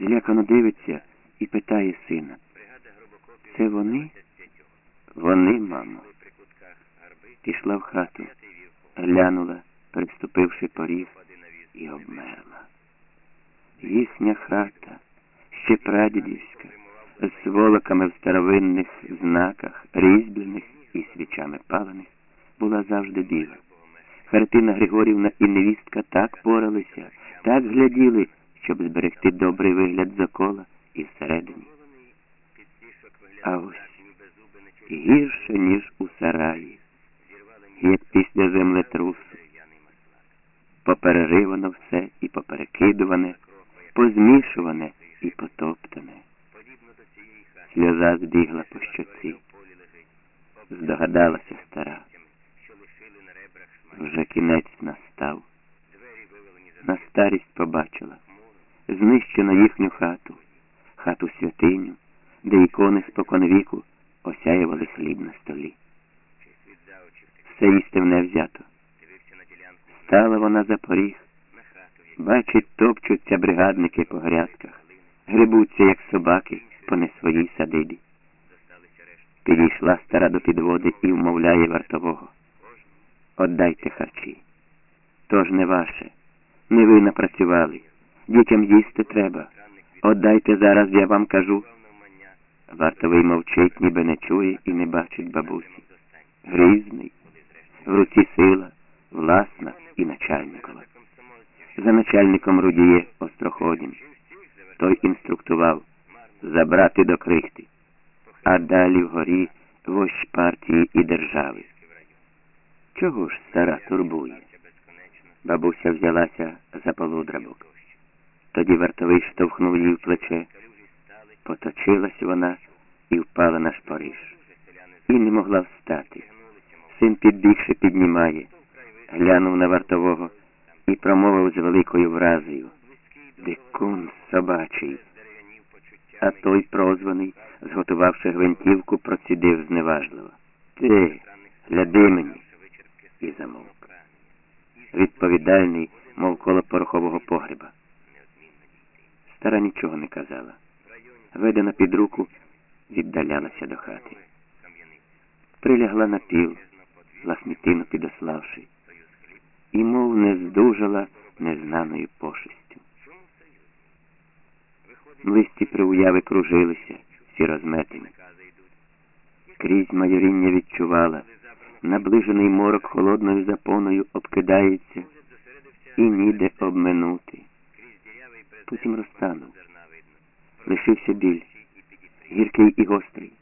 Злякано дивиться і питає сина. Це вони? Вони, мамо. Пішла в хату, глянула, переступивши поріг, і обмерла. Їхня хата, ще прадідівська, з волоками в старовинних знаках, різьблених і свічами палених, була завжди біла. Хартина Григорівна і невістка так поралися, так гляділи, щоб зберегти добрий вигляд закола і всередині. А ось гірше, ніж у сараї, як після землетрусу. Попереривано все і поперекидуване, позмішуване і потоптане. Сльоза збігла по щоці. Здогадалася стара. Вже кінець настав. На старість побачила. Знищено їхню хату, хату святиню, де ікони споконвіку осяювали хліб на столі. Все їсти не взято. Стала вона за поріг. Бачить, топчуться бригадники по грядках, грибуться, як собаки, по не своїй садибі. Підійшла стара до підводи і вмовляє вартового. Отдайте харчі. Тож не ваше. Не ви напрацювали. Дітям їсти треба. Отдайте зараз, я вам кажу. Вартовий мовчить, ніби не чує і не бачить бабусі. Грізний, в руці сила, власна і начальникова. За начальником рудіє Остроходін. Той інструктував забрати до крихти, а далі вгорі вождь партії і держави. Чого ж стара турбує? Бабуся взялася за полудрабок. Тоді вартовий штовхнув її в плече. Поточилась вона і впала на шпориш. І не могла встати. Син підбігши піднімає, глянув на вартового і промовив з великою вразою. Дикун собачий. А той прозваний, зготувавши гвинтівку, процідив зневажливо. Ти, гляди мені. І замовк. Відповідальний, мов коло порохового погреба. Стара нічого не казала. Ведена під руку, віддалялася до хати. Прилягла на піл, лахмітину підославши, і мов не здужала незнаною пошестю. Листі приуяви кружилися, всі розметені. Крізь майоріння відчувала, наближений морок холодною запоною обкидається і ніде обминути. Потім розтанув. Лишився біль, гіркий і гострий,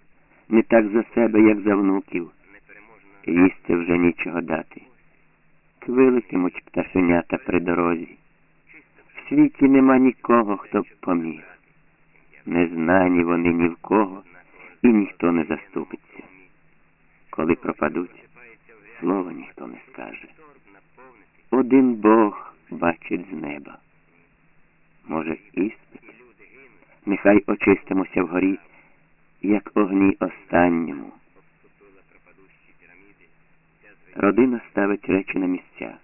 не так за себе, як за внуків. Їсти вже нічого дати. Квилитимуть пташенята при дорозі. В світі нема нікого, хто б поміг. Незнані вони ні в кого, і ніхто не заступиться. Коли пропадуть, слова ніхто не скаже. Один Бог бачить з неба. Може, іспит? Нехай очистимося вгорі, як огні останньому. Родина ставить речі на місця.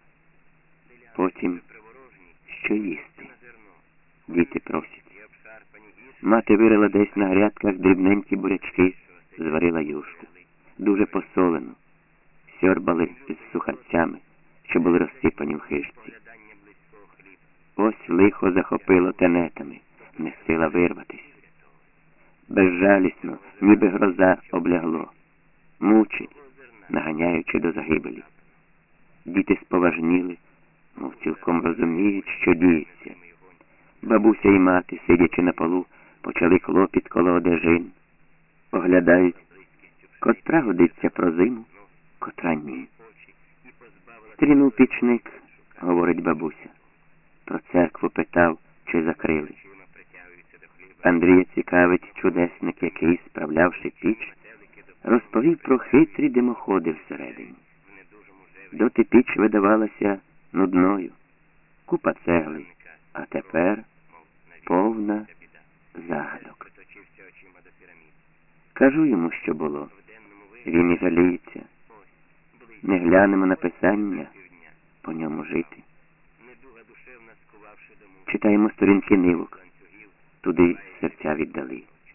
Потім що їсти? Діти просять. Мати вирила десь на грядках дрібненькі бурячки, зварила юшку. Дуже посолену. Сьорбали з сухарцями, що були розсипані в хижці. Ось лихо захопило тенетами, не сила вирватись. Безжалісно, ніби гроза облягло, мучить, наганяючи до загибелі. Діти споважніли, мов цілком розуміють, що діється. Бабуся і мати, сидячи на полу, почали клопіт коло одежин. Оглядають, котра годиться про зиму, котра ні. Стрінув пічник, говорить бабуся. Про церкву питав, чи закрили. Андрія цікавить чудесник, який, справлявши піч, розповів про хитрі димоходи всередині. Доти піч видавалася нудною, купа цегли, а тепер повна загадок. Кажу йому, що було. Він і жаліється. Не глянемо на писання, по ньому жити. Читаємо сторінки нивок. туди серця віддали.